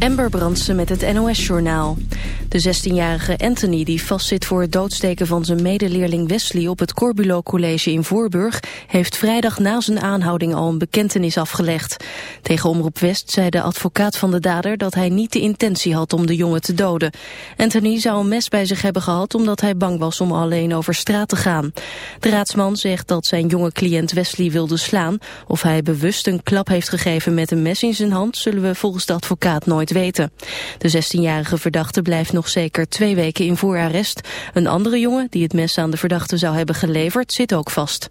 Amber Brandsen met het NOS-journaal. De 16-jarige Anthony, die vastzit voor het doodsteken van zijn medeleerling Wesley op het Corbulo College in Voorburg, heeft vrijdag na zijn aanhouding al een bekentenis afgelegd. Tegen Omroep West zei de advocaat van de dader dat hij niet de intentie had om de jongen te doden. Anthony zou een mes bij zich hebben gehad omdat hij bang was om alleen over straat te gaan. De raadsman zegt dat zijn jonge cliënt Wesley wilde slaan. Of hij bewust een klap heeft gegeven met een mes in zijn hand, zullen we volgens de advocaat nooit weten. De 16-jarige verdachte blijft nog zeker twee weken in voorarrest. Een andere jongen die het mes aan de verdachte zou hebben geleverd zit ook vast.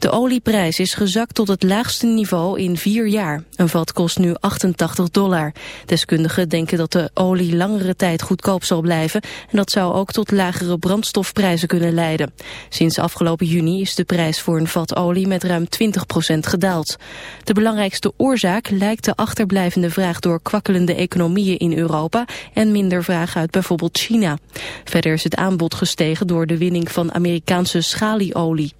De olieprijs is gezakt tot het laagste niveau in vier jaar. Een vat kost nu 88 dollar. Deskundigen denken dat de olie langere tijd goedkoop zal blijven... en dat zou ook tot lagere brandstofprijzen kunnen leiden. Sinds afgelopen juni is de prijs voor een vat olie met ruim 20% gedaald. De belangrijkste oorzaak lijkt de achterblijvende vraag door kwakkelende economieën in Europa... en minder vraag uit bijvoorbeeld China. Verder is het aanbod gestegen door de winning van Amerikaanse schalieolie.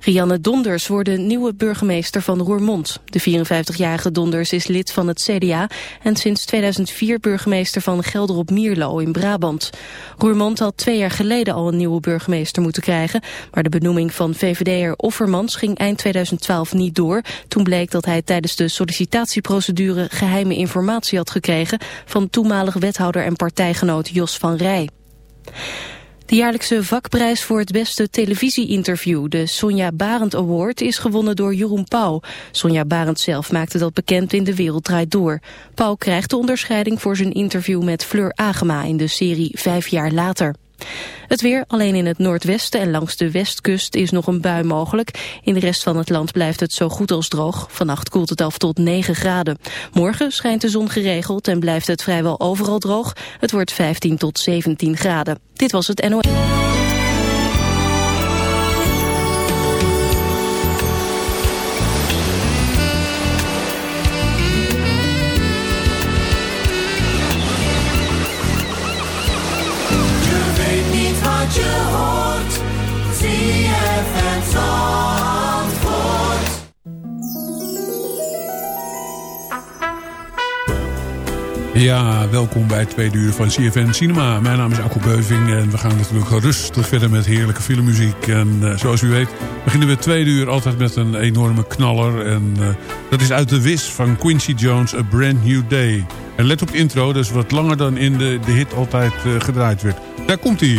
Rianne Donders wordt de nieuwe burgemeester van Roermond. De 54-jarige Donders is lid van het CDA en sinds 2004 burgemeester van Gelderop Mierlo in Brabant. Roermond had twee jaar geleden al een nieuwe burgemeester moeten krijgen, maar de benoeming van VVD'er Offermans ging eind 2012 niet door. Toen bleek dat hij tijdens de sollicitatieprocedure geheime informatie had gekregen van toenmalig wethouder en partijgenoot Jos van Rij. De jaarlijkse vakprijs voor het beste televisieinterview, de Sonja Barend Award, is gewonnen door Jeroen Pauw. Sonja Barend zelf maakte dat bekend in De Wereld Draait Door. Pauw krijgt de onderscheiding voor zijn interview met Fleur Agema in de serie Vijf jaar later. Het weer, alleen in het noordwesten en langs de westkust is nog een bui mogelijk. In de rest van het land blijft het zo goed als droog. Vannacht koelt het af tot 9 graden. Morgen schijnt de zon geregeld en blijft het vrijwel overal droog. Het wordt 15 tot 17 graden. Dit was het NOS. Ja, welkom bij het tweede uur van CFN Cinema. Mijn naam is Akko Beuving en we gaan natuurlijk rustig verder met heerlijke filmmuziek. En uh, zoals u weet beginnen we het tweede uur altijd met een enorme knaller. En uh, dat is uit de wis van Quincy Jones, A Brand New Day. En let op intro, dat is wat langer dan in de, de hit altijd uh, gedraaid werd. Daar komt hij.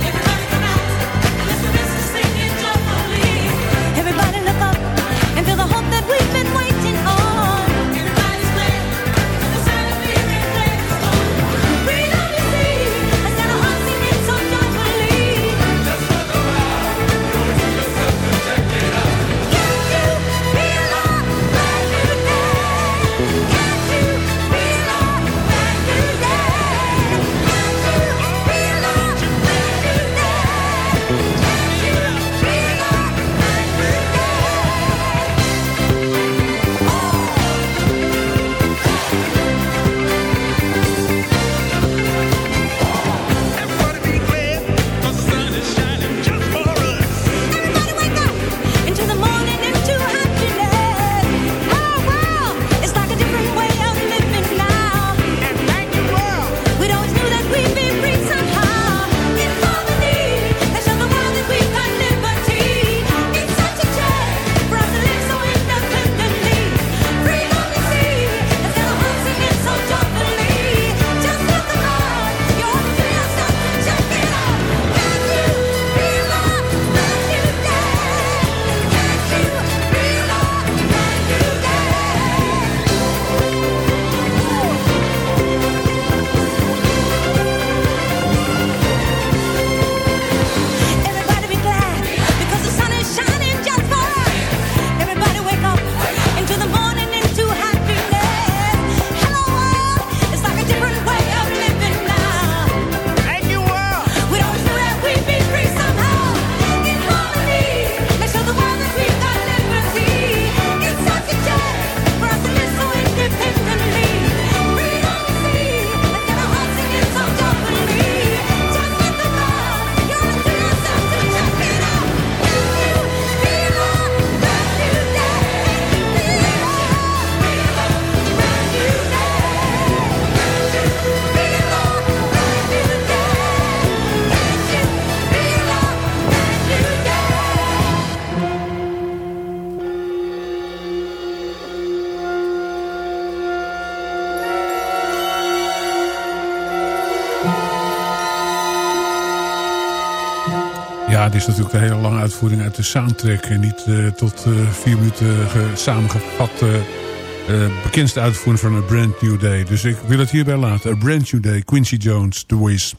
Is natuurlijk een hele lange uitvoering uit de soundtrack. En niet uh, tot uh, vier minuten samengevat. Uh, bekendste uitvoering van A Brand New Day. Dus ik wil het hierbij laten. A Brand New Day, Quincy Jones, The Wiz.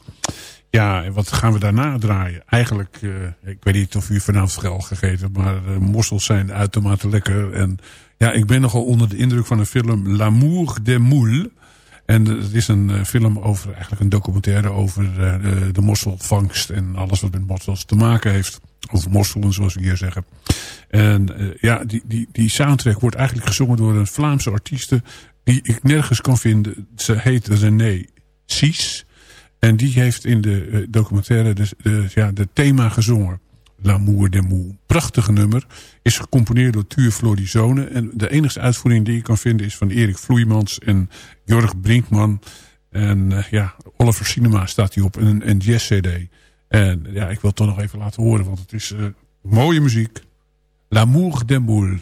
Ja, wat gaan we daarna draaien? Eigenlijk, ik weet niet of u vanavond al gegeten maar mossels zijn uitermate lekker. En ja, ik ben nogal onder de indruk van een film L'amour des moules. En het is een uh, film over, eigenlijk een documentaire over uh, de mosselvangst en alles wat met mossels te maken heeft. Of mosselen, zoals we hier zeggen. En uh, ja, die, die, die soundtrack wordt eigenlijk gezongen door een Vlaamse artieste die ik nergens kan vinden. Ze heet René Sies. En die heeft in de documentaire de, de, ja, de thema gezongen. L'amour des mou. Prachtige nummer. Is gecomponeerd door Tuur Florizone. En de enige uitvoering die je kan vinden is van Erik Vloeimans en Jorg Brinkman. En uh, ja, Oliver Cinema staat hier op. En een jazz cd. En ja, ik wil het toch nog even laten horen. Want het is uh, mooie muziek. L'amour des moules.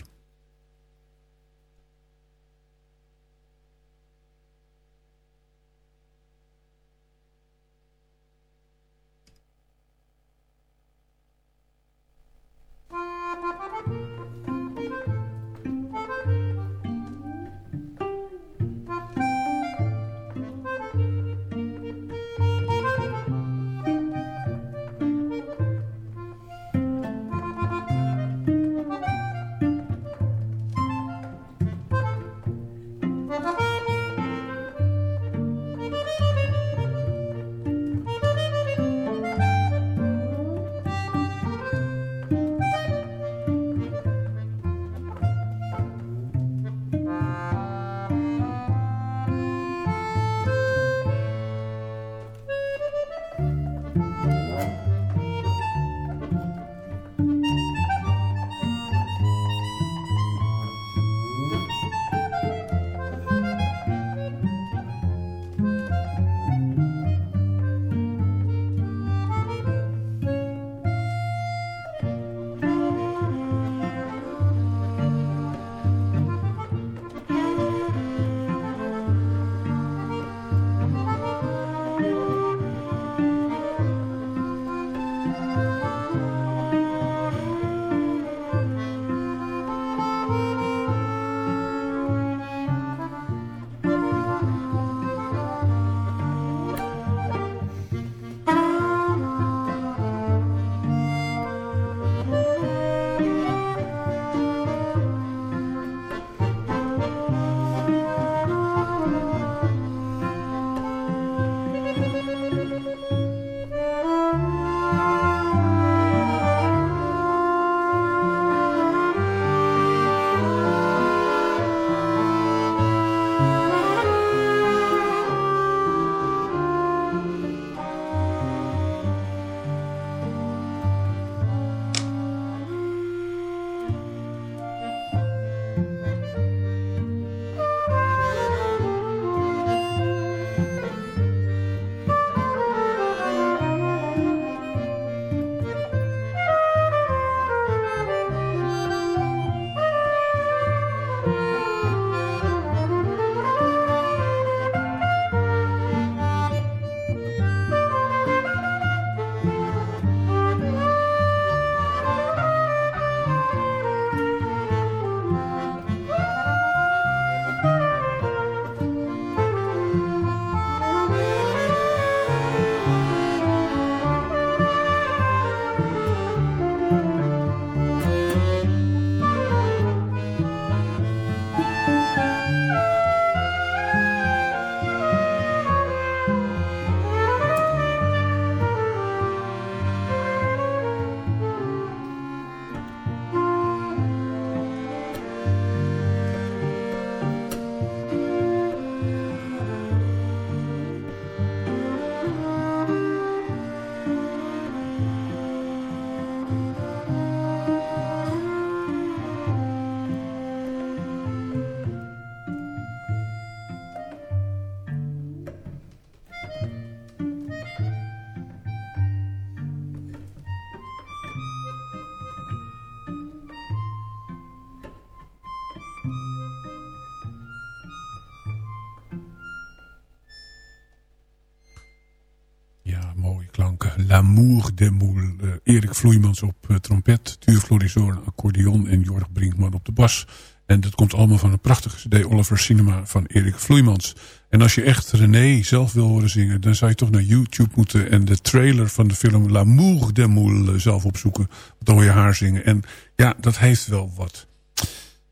L'amour des moules. Uh, Erik Vloeimans op uh, trompet, Tuur Florizoor accordeon en Jorg Brinkman op de bas. En dat komt allemaal van een prachtige cd Oliver Cinema van Erik Vloeimans. En als je echt René zelf wil horen zingen... dan zou je toch naar YouTube moeten... en de trailer van de film L'amour des moules zelf opzoeken. Dan hoor je haar zingen. En ja, dat heeft wel wat.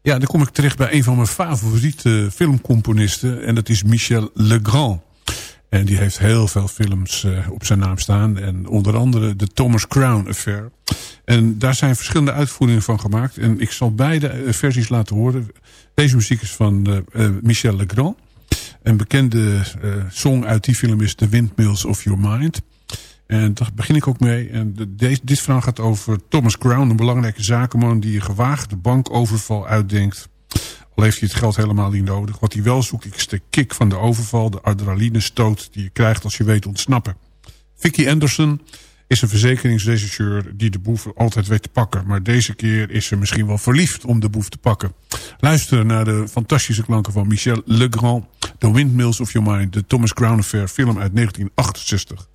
Ja, dan kom ik terecht bij een van mijn favoriete filmcomponisten. En dat is Michel Legrand. En die heeft heel veel films uh, op zijn naam staan. En onder andere de Thomas Crown Affair. En daar zijn verschillende uitvoeringen van gemaakt. En ik zal beide versies laten horen. Deze muziek is van uh, Michel Legrand. Een bekende song uit die film is The Windmills of Your Mind. En daar begin ik ook mee. En de, dit verhaal gaat over Thomas Crown, een belangrijke zakenman... die een gewaagde bankoverval uitdenkt. Heeft hij het geld helemaal niet nodig. Wat hij wel zoekt is de kick van de overval... de adrenalinestoot die je krijgt als je weet ontsnappen. Vicky Anderson is een verzekeringsregisseur die de boef altijd weet te pakken. Maar deze keer is ze misschien wel verliefd om de boef te pakken. Luister naar de fantastische klanken van Michel Legrand... The Windmills of Your Mind, de Thomas Crown Affair film uit 1968.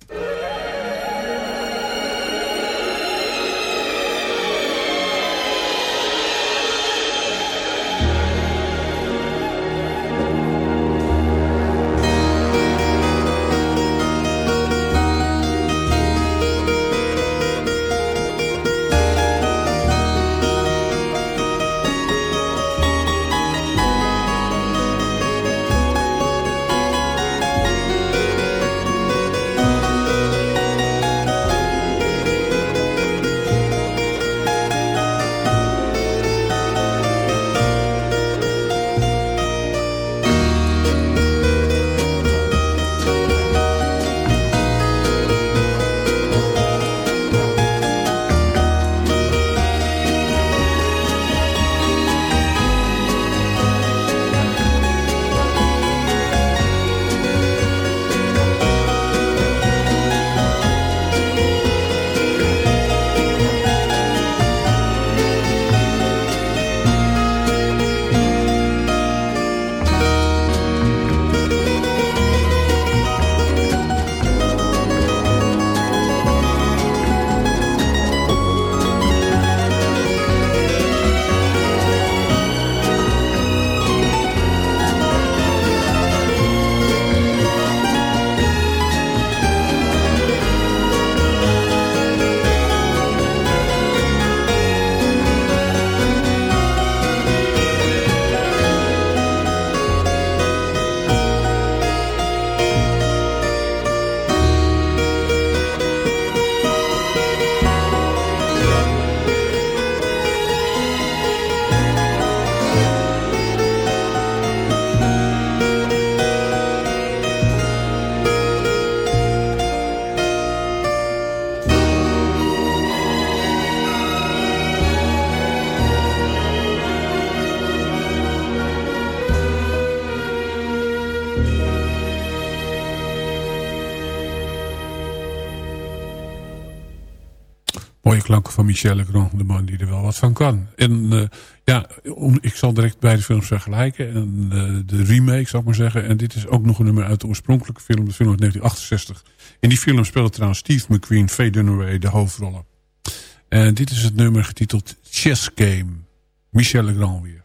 van Michel Legrand, de man die er wel wat van kan. En eh, ja, ik zal direct beide films vergelijken. En eh, de remake, zal ik maar zeggen. En dit is ook nog een nummer uit de oorspronkelijke film, de film uit 1968. In die film speelde trouwens Steve McQueen, Faye Dunaway de hoofdrollen. En dit is het nummer getiteld Chess Game. Michel Legrand weer.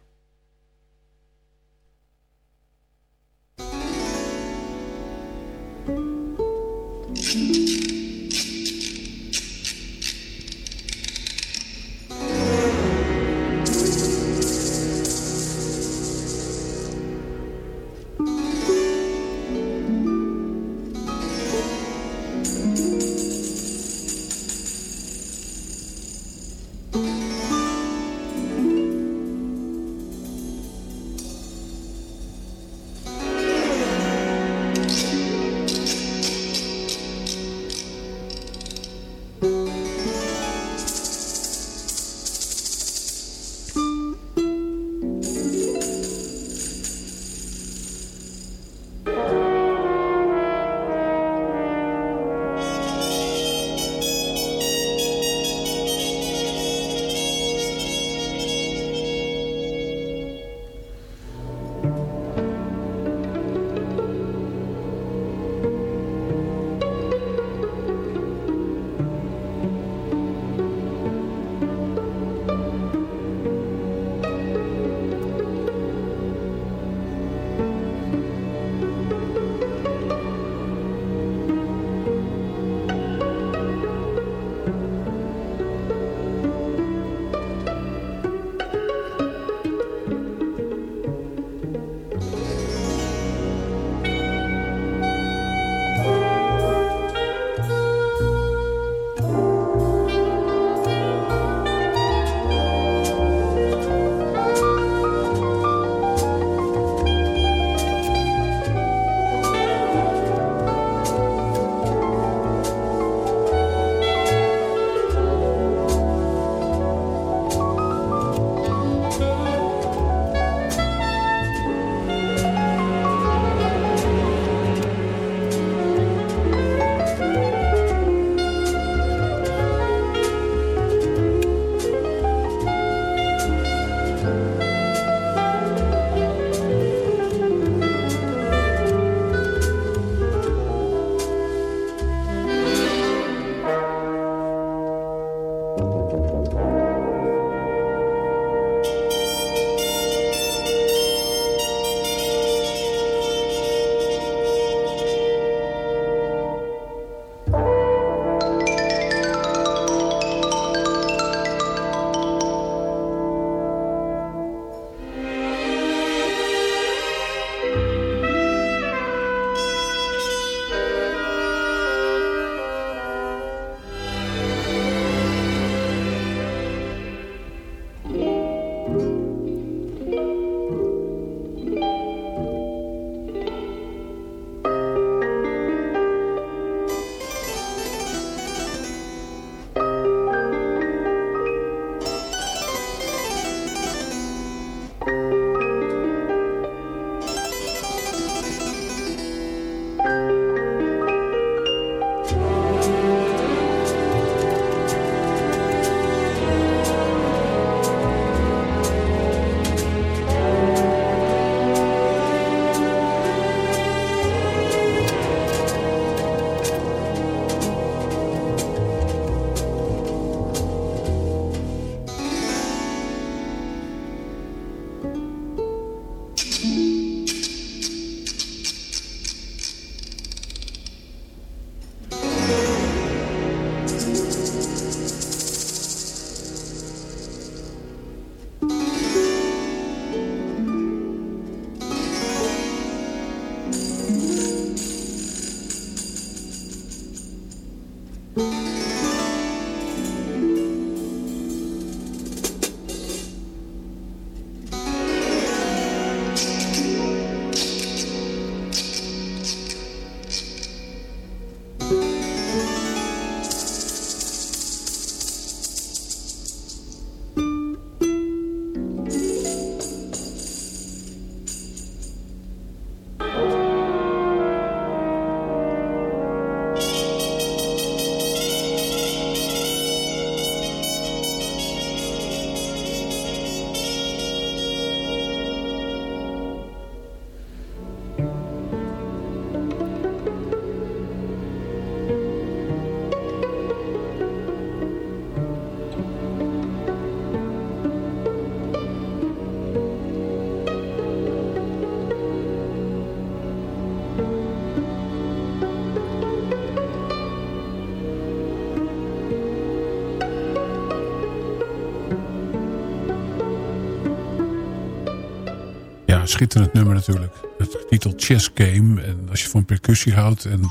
Schitterend nummer natuurlijk. Het titel Chess Game. En als je van percussie houdt. En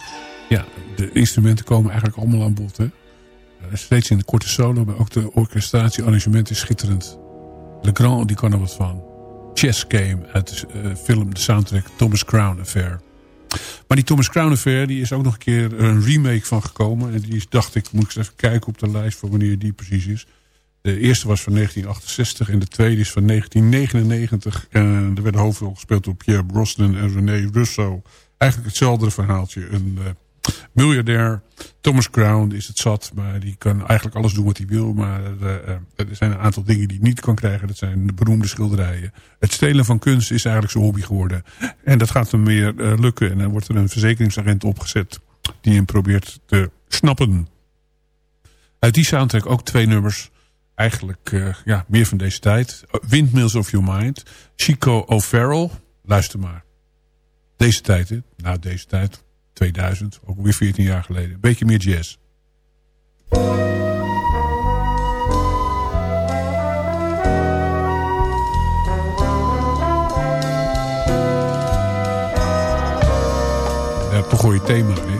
ja, de instrumenten komen eigenlijk allemaal aan bod. Hè? Eh, steeds in de korte solo. Maar ook de orchestratie, arrangement is schitterend. Le Grand, die kan er wat van. Chess Game uit de uh, film, de soundtrack Thomas Crown Affair. Maar die Thomas Crown Affair, die is ook nog een keer een remake van gekomen. En die is, dacht ik, moet ik eens even kijken op de lijst voor wanneer die precies is. De eerste was van 1968 en de tweede is van 1999. En er werd de hoofdrol gespeeld door Pierre Brosnan en René Russo. Eigenlijk hetzelfde verhaaltje. Een uh, miljardair, Thomas Crown is het zat. Maar die kan eigenlijk alles doen wat hij wil. Maar uh, er zijn een aantal dingen die hij niet kan krijgen. Dat zijn de beroemde schilderijen. Het stelen van kunst is eigenlijk zijn hobby geworden. En dat gaat hem meer lukken. En dan wordt er een verzekeringsagent opgezet. Die hem probeert te snappen. Uit die soundtrack ook twee nummers eigenlijk uh, ja, meer van deze tijd. Windmills of Your Mind. Chico O'Farrell. Luister maar. Deze tijd, hè? Nou, deze tijd. 2000. Ook weer 14 jaar geleden. Een beetje meer jazz. Ja, toch je thema.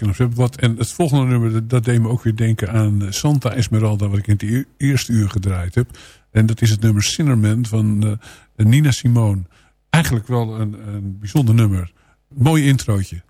En het volgende nummer, dat deed me ook weer denken aan Santa Esmeralda... wat ik in het eerste uur gedraaid heb. En dat is het nummer Sinnerman van Nina Simone. Eigenlijk wel een, een bijzonder nummer. Mooi introotje.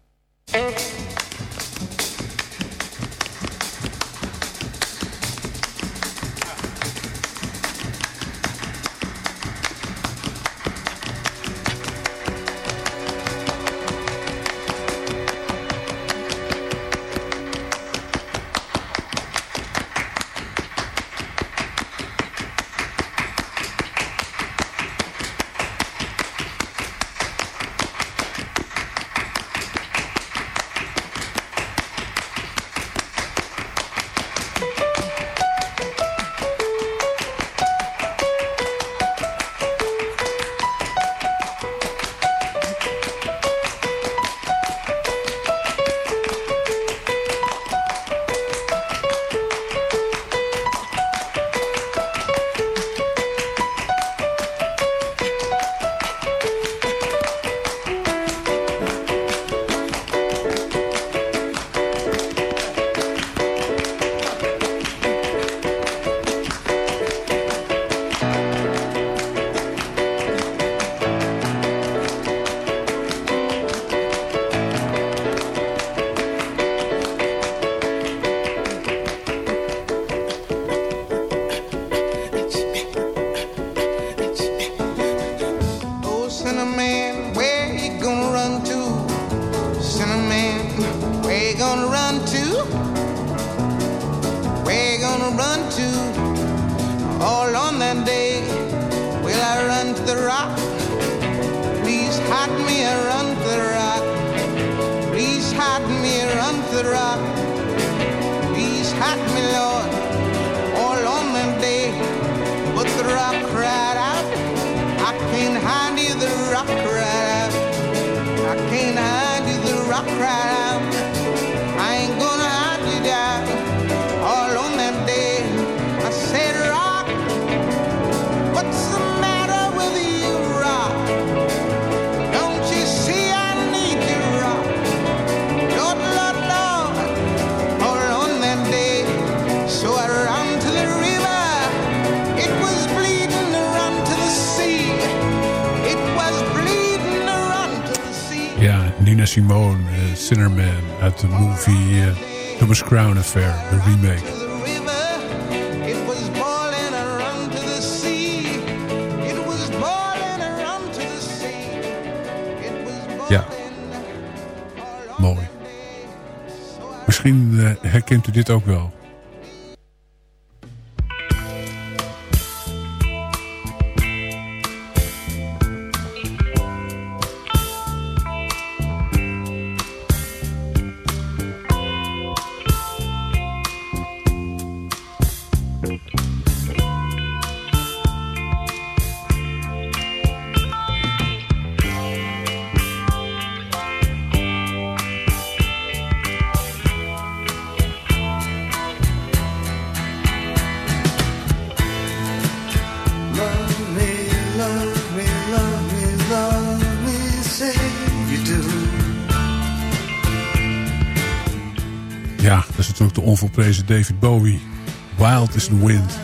Simone, uh, Sinnerman uit de movie uh, Thomas Crown Affair, de remake. Ja, mooi. Misschien uh, herkent u dit ook wel. Onvolprezen David Bowie. Wild is the Wind.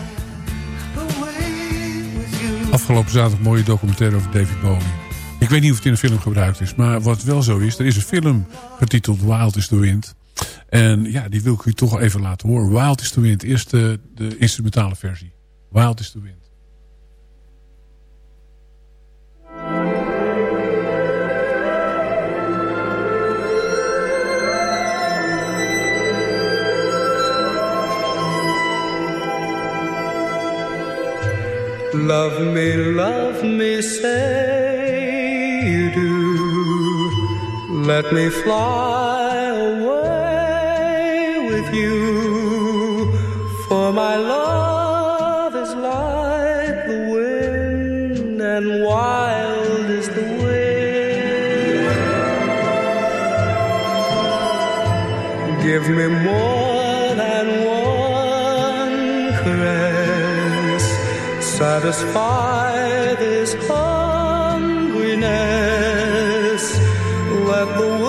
Afgelopen zaterdag mooie documentaire over David Bowie. Ik weet niet of het in een film gebruikt is. Maar wat wel zo is, er is een film getiteld Wild is the Wind. En ja, die wil ik u toch even laten horen. Wild is the Wind. Eerst de, de instrumentale versie. Wild is the Wind. Love me, love me, say you do. Let me fly away with you. For my love is like the wind, and wild is the wind. Give me more satisfy this hungriness. Let the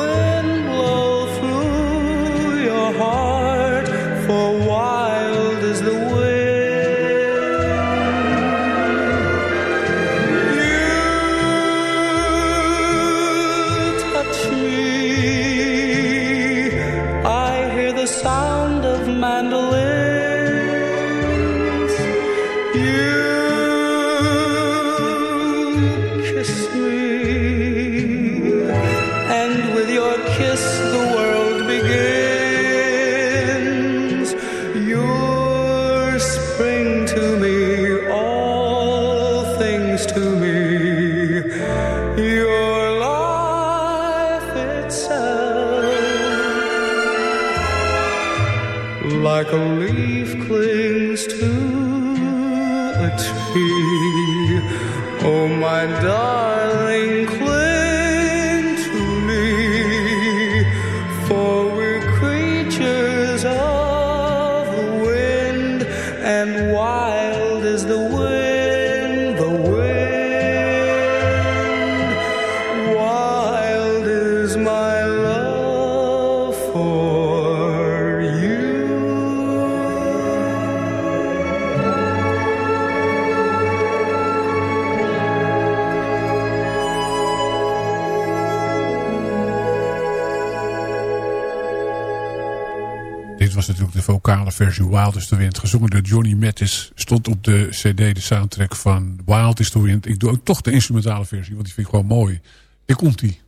versie Wild is the Wind. Gezongen door Johnny Mattis. Stond op de cd, de soundtrack van Wild is the Wind. Ik doe ook toch de instrumentale versie, want die vind ik gewoon mooi. Hier komt die.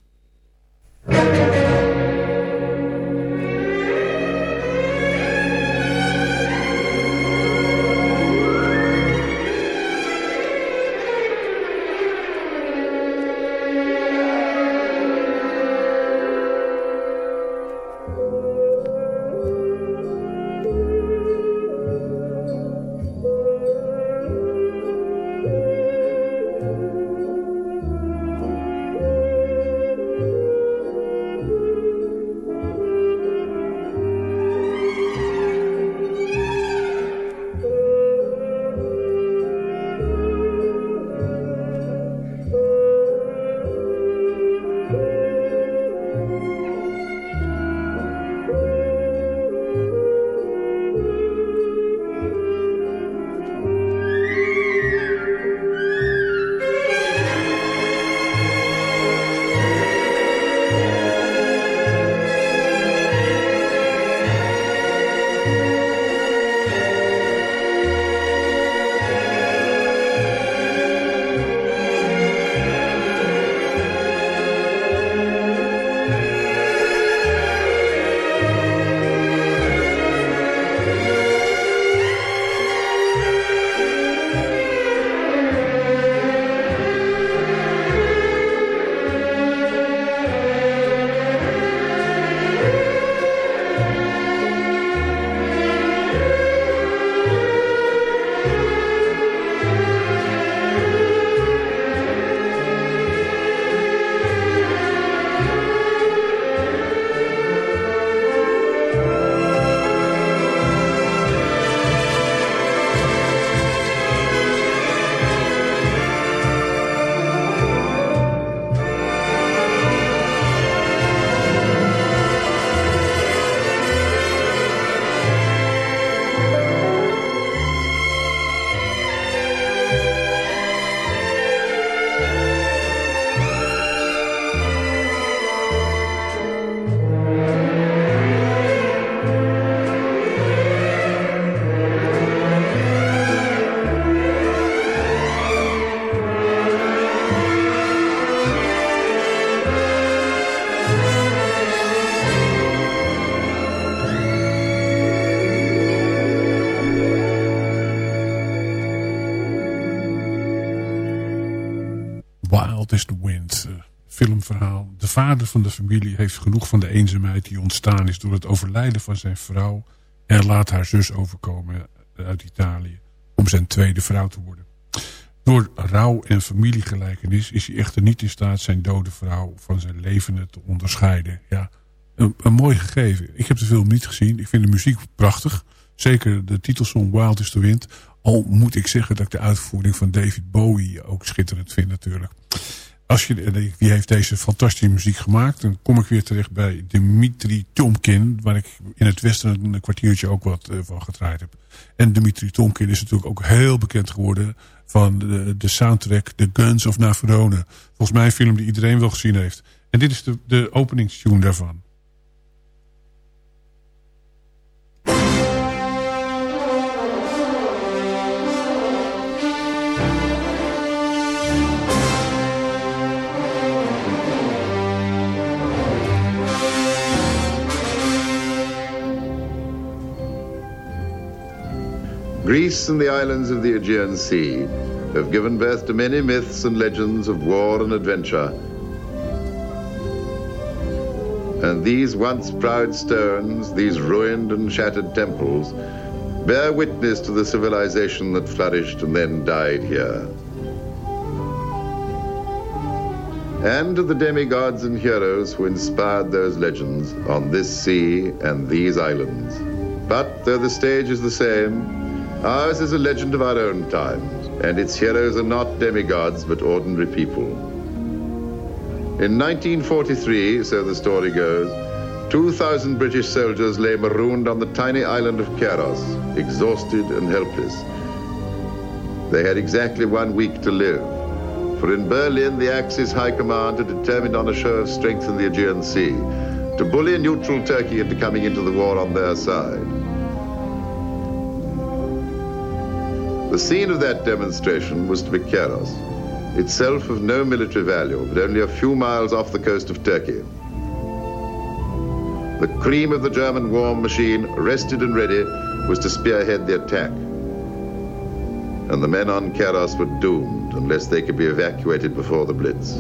Vader van de familie heeft genoeg van de eenzaamheid die ontstaan is... door het overlijden van zijn vrouw... en laat haar zus overkomen uit Italië om zijn tweede vrouw te worden. Door rouw en familiegelijkenis is hij echter niet in staat zijn dode vrouw van zijn levende te onderscheiden. Ja, een, een mooi gegeven. Ik heb de film niet gezien. Ik vind de muziek prachtig. Zeker de titelsong Wild is the Wind. Al moet ik zeggen dat ik de uitvoering van David Bowie ook schitterend vind natuurlijk. Als je, wie heeft deze fantastische muziek gemaakt? Dan kom ik weer terecht bij Dimitri Tomkin. Waar ik in het westen een kwartiertje ook wat van gedraaid heb. En Dimitri Tomkin is natuurlijk ook heel bekend geworden van de, de soundtrack The Guns of Navarone. Volgens mij een film die iedereen wel gezien heeft. En dit is de, de openingstune daarvan. Greece and the islands of the Aegean Sea have given birth to many myths and legends of war and adventure. And these once proud stones, these ruined and shattered temples, bear witness to the civilization that flourished and then died here. And to the demigods and heroes who inspired those legends on this sea and these islands. But though the stage is the same, Ours is a legend of our own times, and its heroes are not demigods but ordinary people. In 1943, so the story goes, 2,000 British soldiers lay marooned on the tiny island of Keros, exhausted and helpless. They had exactly one week to live, for in Berlin the Axis High Command had determined on a show of strength in the Aegean Sea to bully neutral Turkey into coming into the war on their side. The scene of that demonstration was to be Keros, itself of no military value, but only a few miles off the coast of Turkey. The cream of the German war machine, rested and ready, was to spearhead the attack. And the men on Keros were doomed unless they could be evacuated before the Blitz.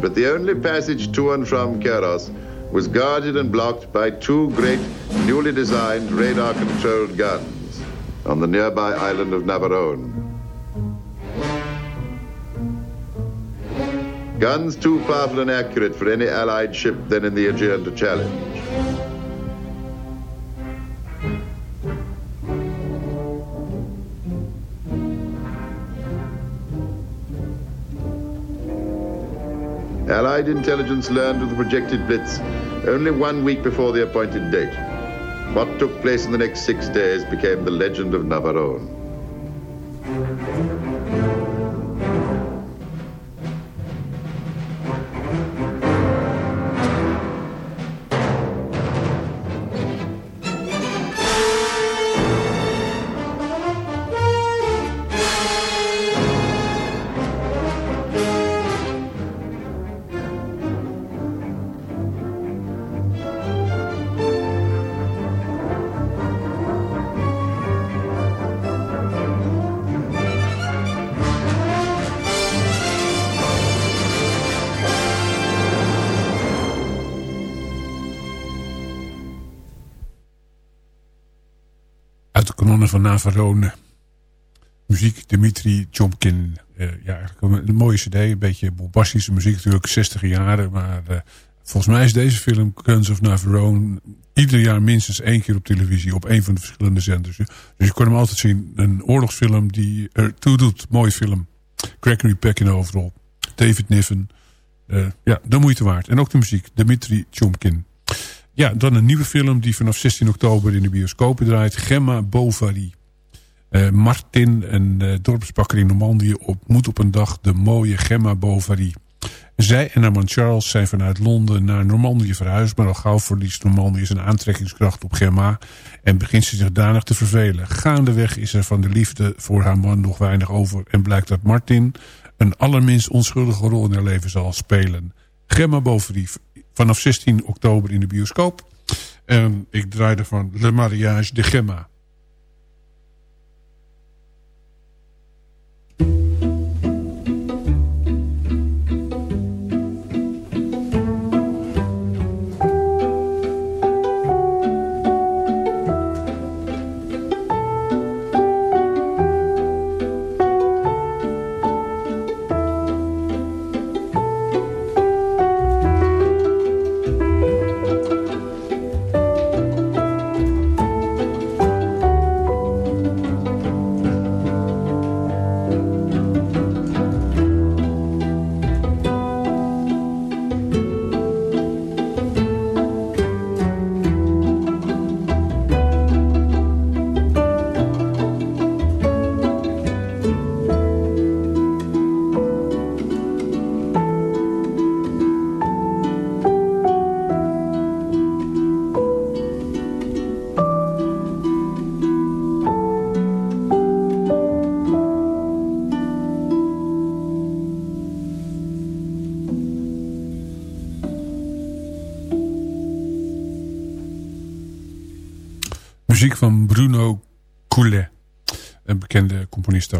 But the only passage to and from Keros was guarded and blocked by two great, newly designed radar-controlled guns on the nearby island of Navarone. Guns too powerful and accurate for any Allied ship then in the Aegean to challenge. Allied intelligence learned of the projected blitz only one week before the appointed date. What took place in the next six days became the legend of Navarone. Navarone. Muziek Dimitri Chomkin. Uh, ja, eigenlijk een, mooie cd. Een beetje bombastische muziek natuurlijk. 60 jaren. Maar uh, volgens mij is deze film Guns of Navarone... ieder jaar minstens één keer op televisie. Op een van de verschillende zenders. Dus je kon hem altijd zien. Een oorlogsfilm die er toe doet. Mooie film. Gregory Peck in de hoofdrol. David Niven. Uh, ja, de moeite waard. En ook de muziek. Dimitri Chomkin. Ja, dan een nieuwe film die vanaf 16 oktober in de bioscopen draait. Gemma Bovary. Uh, Martin, een uh, dorpsbakker in Normandië, ontmoet op een dag de mooie Gemma Bovary. Zij en haar man Charles zijn vanuit Londen naar Normandië verhuisd... maar al gauw verliest Normandië zijn aantrekkingskracht op Gemma... en begint ze zich danig te vervelen. Gaandeweg is er van de liefde voor haar man nog weinig over... en blijkt dat Martin een allerminst onschuldige rol in haar leven zal spelen. Gemma Bovary vanaf 16 oktober in de bioscoop. En ik draaide van Le Mariage de Gemma.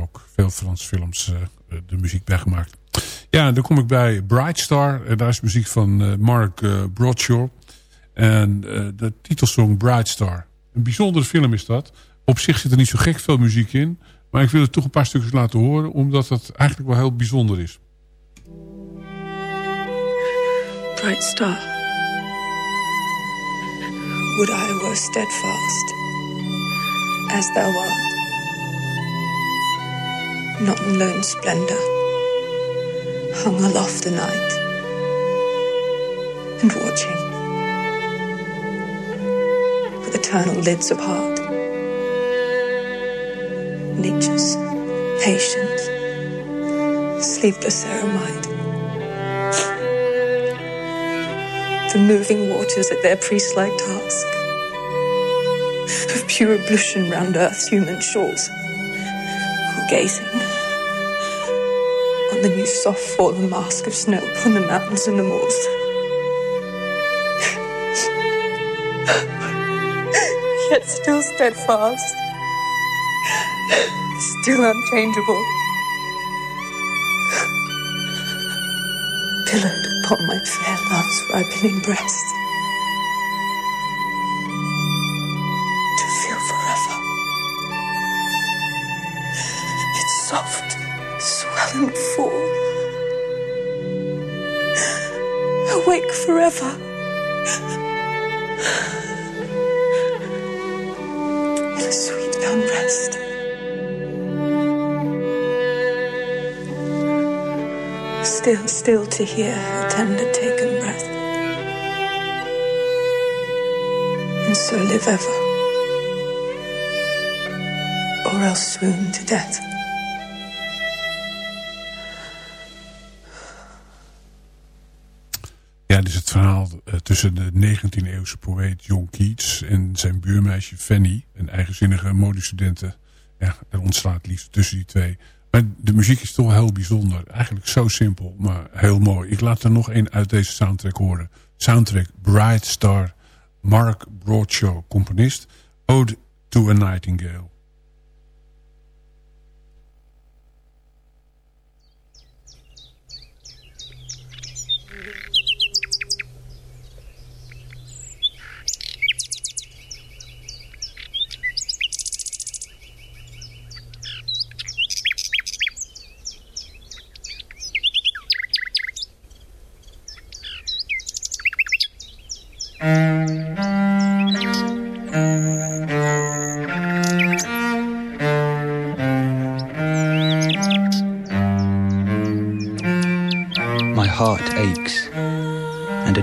Ook. Veel Franse films uh, de muziek bijgemaakt. Ja, dan kom ik bij Bright Star. daar is muziek van Mark Broadshaw. En de titelsong Bright Star. Een bijzondere film is dat. Op zich zit er niet zo gek veel muziek in. Maar ik wil het toch een paar stukjes laten horen. Omdat het eigenlijk wel heel bijzonder is. Bright Star. Would I were steadfast as thou art. Not in lone splendor. Hung aloft the night. And watching. With eternal lids apart nature's patient, sleepless ceramide. The moving waters at their priest-like task of pure ablution round earth's human shores, or gazing on the new soft fallen mask of snow upon the mountains and the moors. Yet still steadfast still unchangeable. Pillowed upon my fair love's ripening breast. Still, to hear her tender taken breath. And so live ever, or else swoon to death. Ja, dit is het verhaal uh, tussen de 19e-eeuwse poëet John Keats en zijn buurmeisje Fanny, een eigenzinnige modestudente. Ja, er ontstaat liefde tussen die twee. Maar de muziek is toch heel bijzonder. Eigenlijk zo simpel, maar heel mooi. Ik laat er nog één uit deze soundtrack horen. Soundtrack Bright Star, Mark Broadshaw, componist. Ode to a Nightingale.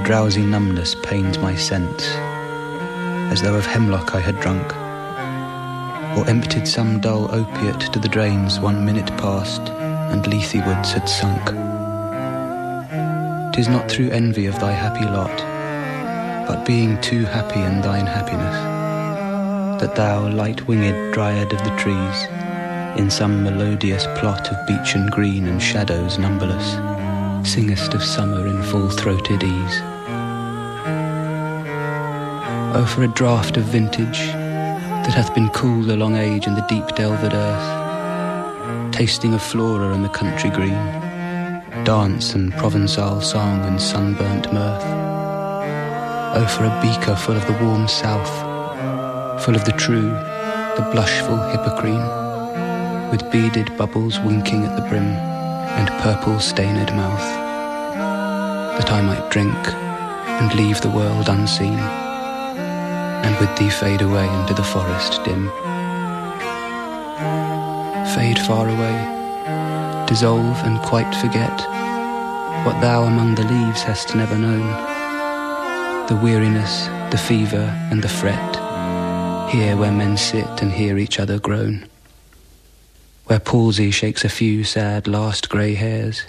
Drowsy numbness pains my sense, as though of hemlock I had drunk, or emptied some dull opiate to the drains one minute past, and Lethe woods had sunk. Tis not through envy of thy happy lot, but being too happy in thine happiness, that thou, light-winged dryad of the trees, in some melodious plot of beechen green and shadows numberless, singest of summer in full-throated ease. Oh, for a draught of vintage that hath been cooled a long age in the deep delved earth, tasting of flora and the country green, dance and Provençal song and sunburnt mirth. Oh, for a beaker full of the warm south, full of the true, the blushful hippocrene, with beaded bubbles winking at the brim and purple stained mouth, that I might drink and leave the world unseen and with thee fade away into the forest dim. Fade far away, dissolve and quite forget what thou among the leaves hast never known. The weariness, the fever and the fret, here where men sit and hear each other groan. Where palsy shakes a few sad last grey hairs,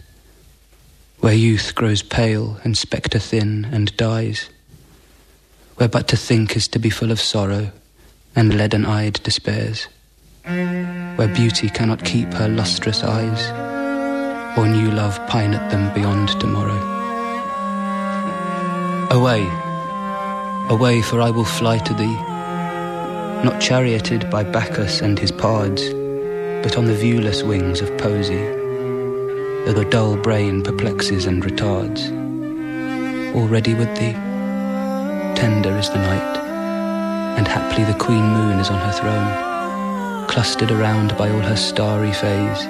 where youth grows pale and spectre thin and dies. Where but to think is to be full of sorrow and leaden-eyed despairs, where beauty cannot keep her lustrous eyes, or new love pine at them beyond tomorrow. Away, away, for I will fly to thee, not charioted by Bacchus and his pards, but on the viewless wings of poesy, though the dull brain perplexes and retards. Already with thee, tender is the night, and haply the queen moon is on her throne, clustered around by all her starry phase.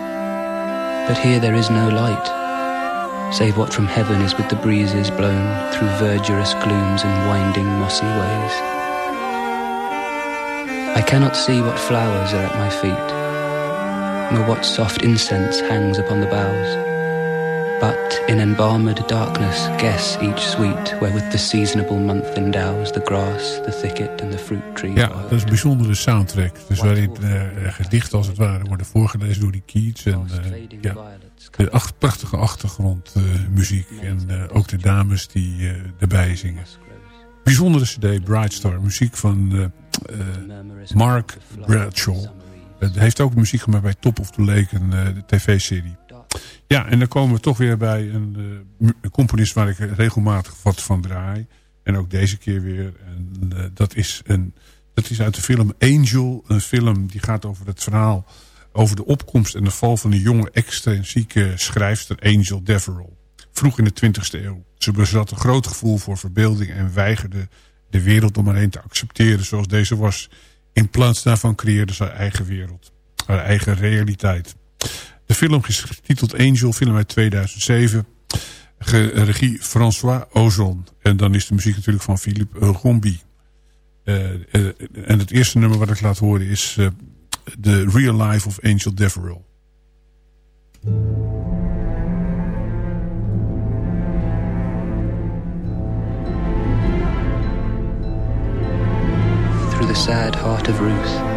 But here there is no light, save what from heaven is with the breezes blown through verdurous glooms and winding mossy ways. I cannot see what flowers are at my feet, nor what soft incense hangs upon the boughs. But in embalmed darkness guess each sweet wherewith the seasonable month endows the grass, the thicket and the fruit tree. Ja, dat is een bijzondere soundtrack. Dus waarin uh, gedichten als het ware worden voorgelezen door die Keats. En uh, ja, de ach prachtige achtergrondmuziek. Uh, en ook de dames die erbij zingen. Bijzondere cd, Bright Star. Muziek van Mark Bradshaw. Hij heeft ook muziek gemaakt bij Top of the Lake, een tv-serie. Ja, en dan komen we toch weer bij een, uh, een, componist waar ik regelmatig wat van draai. En ook deze keer weer. En uh, dat, is een, dat is uit de film Angel. Een film die gaat over het verhaal over de opkomst en de val van een jonge extrinsieke schrijfster Angel Deverell. Vroeg in de 20e eeuw. Ze bezat een groot gevoel voor verbeelding en weigerde de wereld om haar heen te accepteren zoals deze was. In plaats daarvan creëerde ze haar eigen wereld. Haar eigen realiteit. De film is getiteld Angel, film uit 2007. Regie François Ozon. En dan is de muziek natuurlijk van Philippe Gombi. Uh, uh, en het eerste nummer wat ik laat horen is uh, The Real Life of Angel Deverell. Through the sad heart of Ruth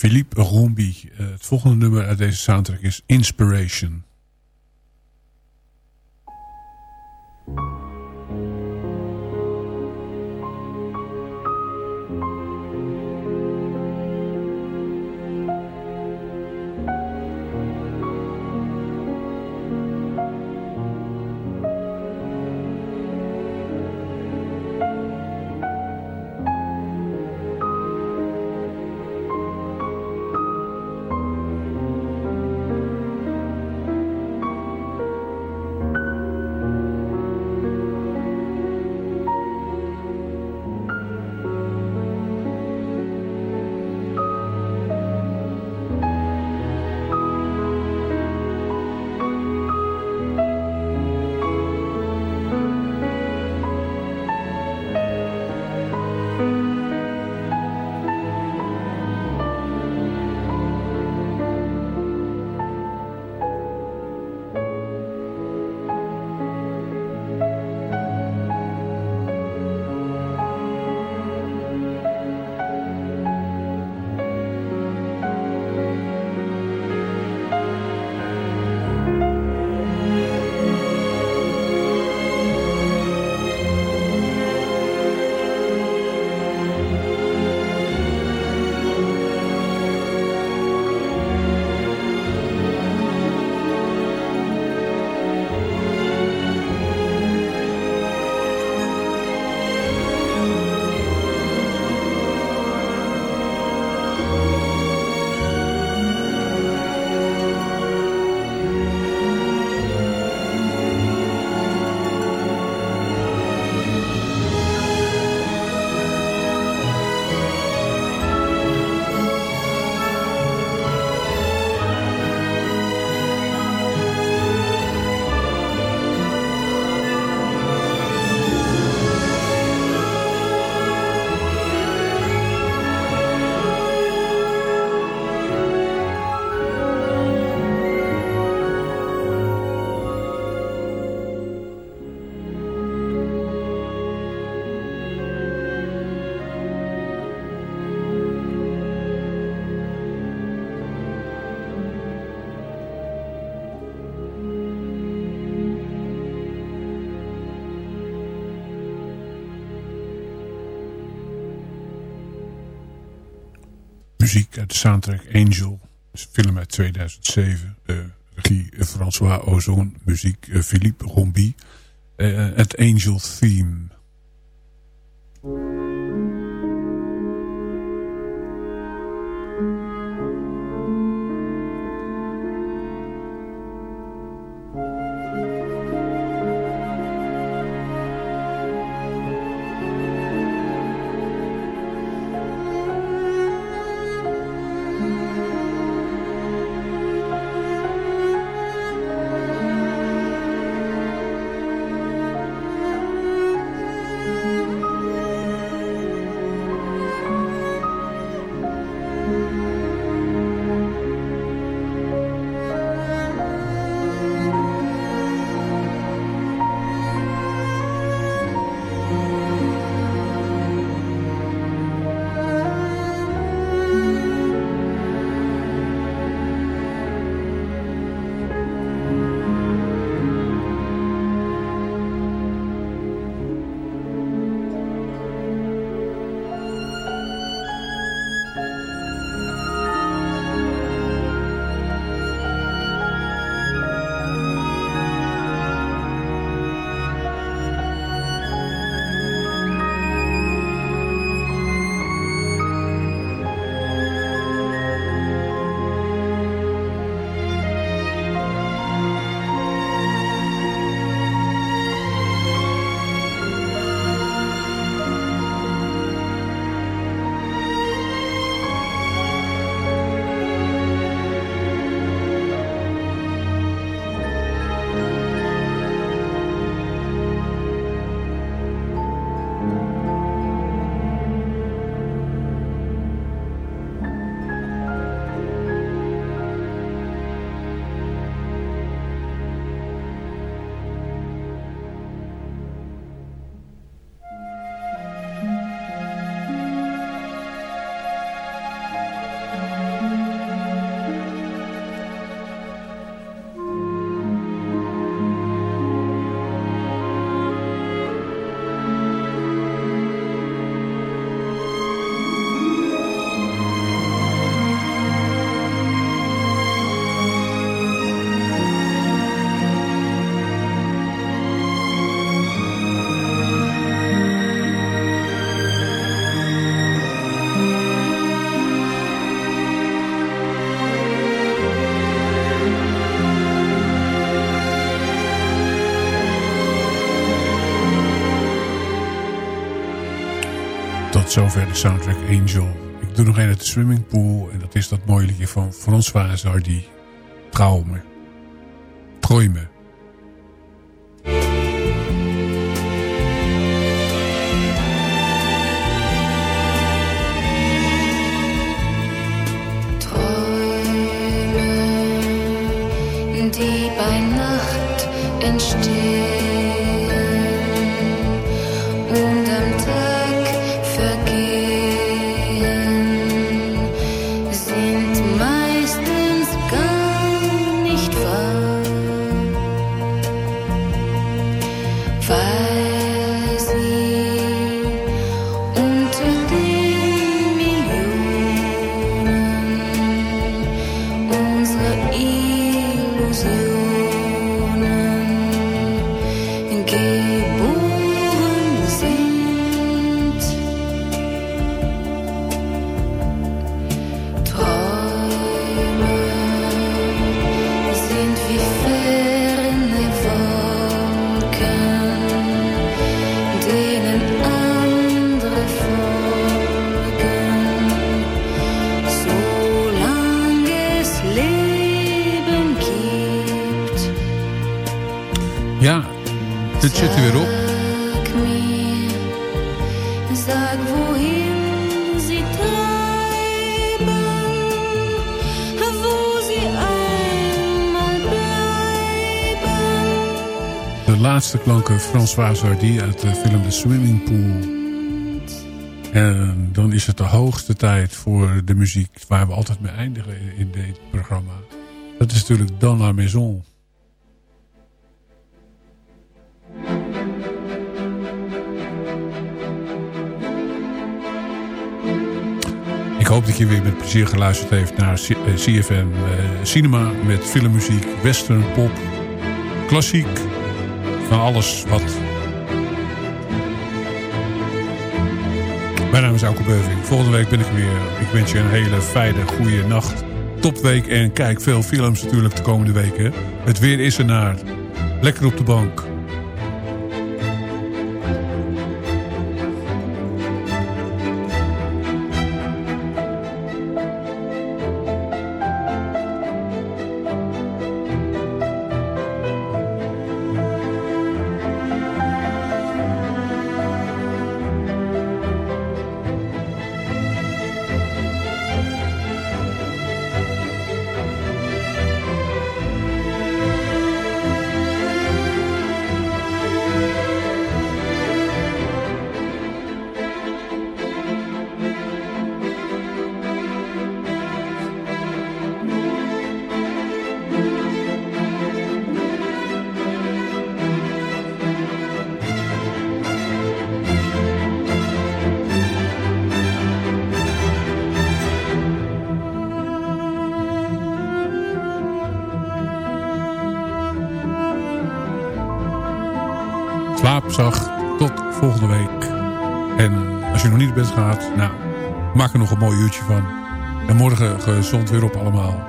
Philippe Rombi. Uh, het volgende nummer uit deze soundtrack is Inspiration. Muziek uit de soundtrack Angel. film uit 2007. Uh, regie François Ozon. Muziek Philippe Rombi. Het Angel Theme. Zover de soundtrack Angel. Ik doe nog een uit de swimmingpool. En dat is dat mooie liedje van François Hardy. Traume. Träume. die François Hardy uit de film The Swimming Pool. En dan is het de hoogste tijd voor de muziek waar we altijd mee eindigen in dit programma. Dat is natuurlijk Dans la Maison. Ik hoop dat je weer met plezier geluisterd heeft naar CFN uh, Cinema met filmmuziek, western, pop, klassiek, van alles wat. Mijn naam is Auke Beuving. Volgende week ben ik weer. Ik wens je een hele fijne, goede nacht. Topweek en kijk veel films natuurlijk de komende weken. Het weer is er naar. Lekker op de bank. Mooi uurtje van. En morgen gezond weer op allemaal.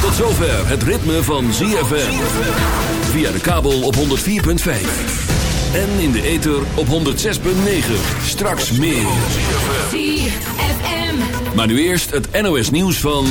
Tot zover het ritme van ZFM. Via de kabel op 104.5. En in de ether op 106.9. Straks meer. Maar nu eerst het NOS nieuws van...